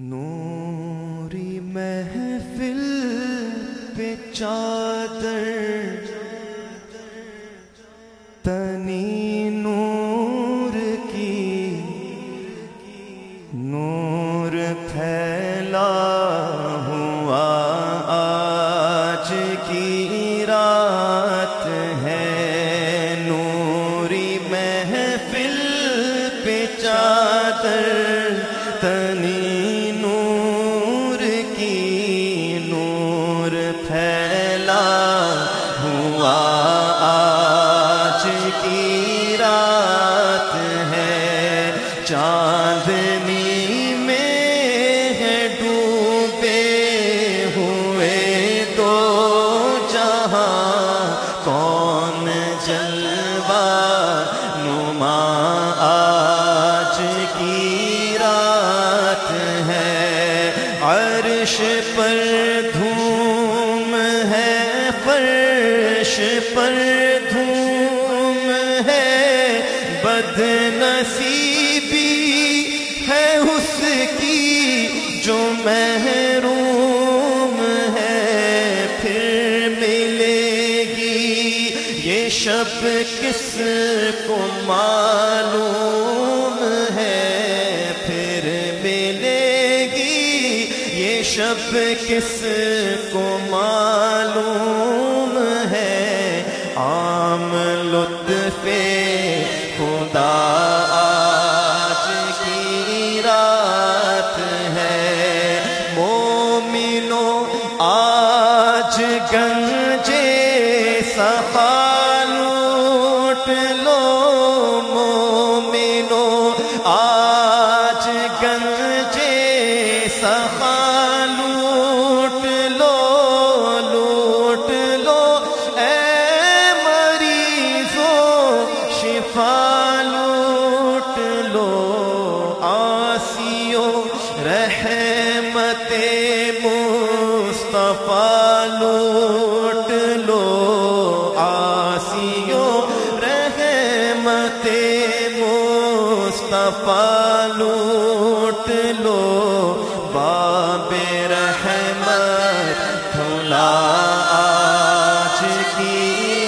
نوری محفل پہ چادر تنی نور کی نور پھیلا ہوا آج کی رات ہے۔ نوری محفل پہ چادر ہے فرش پر دھوم ہے بد نصیبی ہے اس کی جو محروم ہے۔ پھر ملے گی یہ شب کس کو معلوم ہے؟ شب کس کو معلوم ہے؟ عام لطف خدا آج کی رات ہے۔ مومنو آج گنجے سخا لوٹ لو۔ مومنو آج گنجے سخا شفا لوٹ لو آسیو رحمت مصطفیٰ لوٹ لو آسیو رحمت مصطفیٰ لوٹ لو۔ باب رحمت کھلا آج کی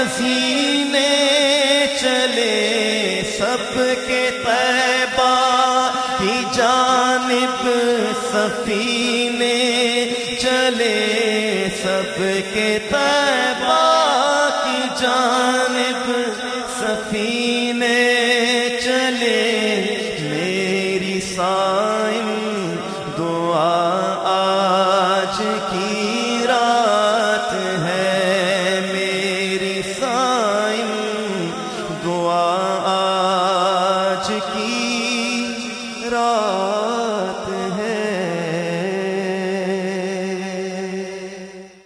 پسینے چلے سب کے طیبہ کی جانب سفینے چلے سب کے طیبہ کی جانب سفینے چلے میری سائن دعا آج کی آج کی رات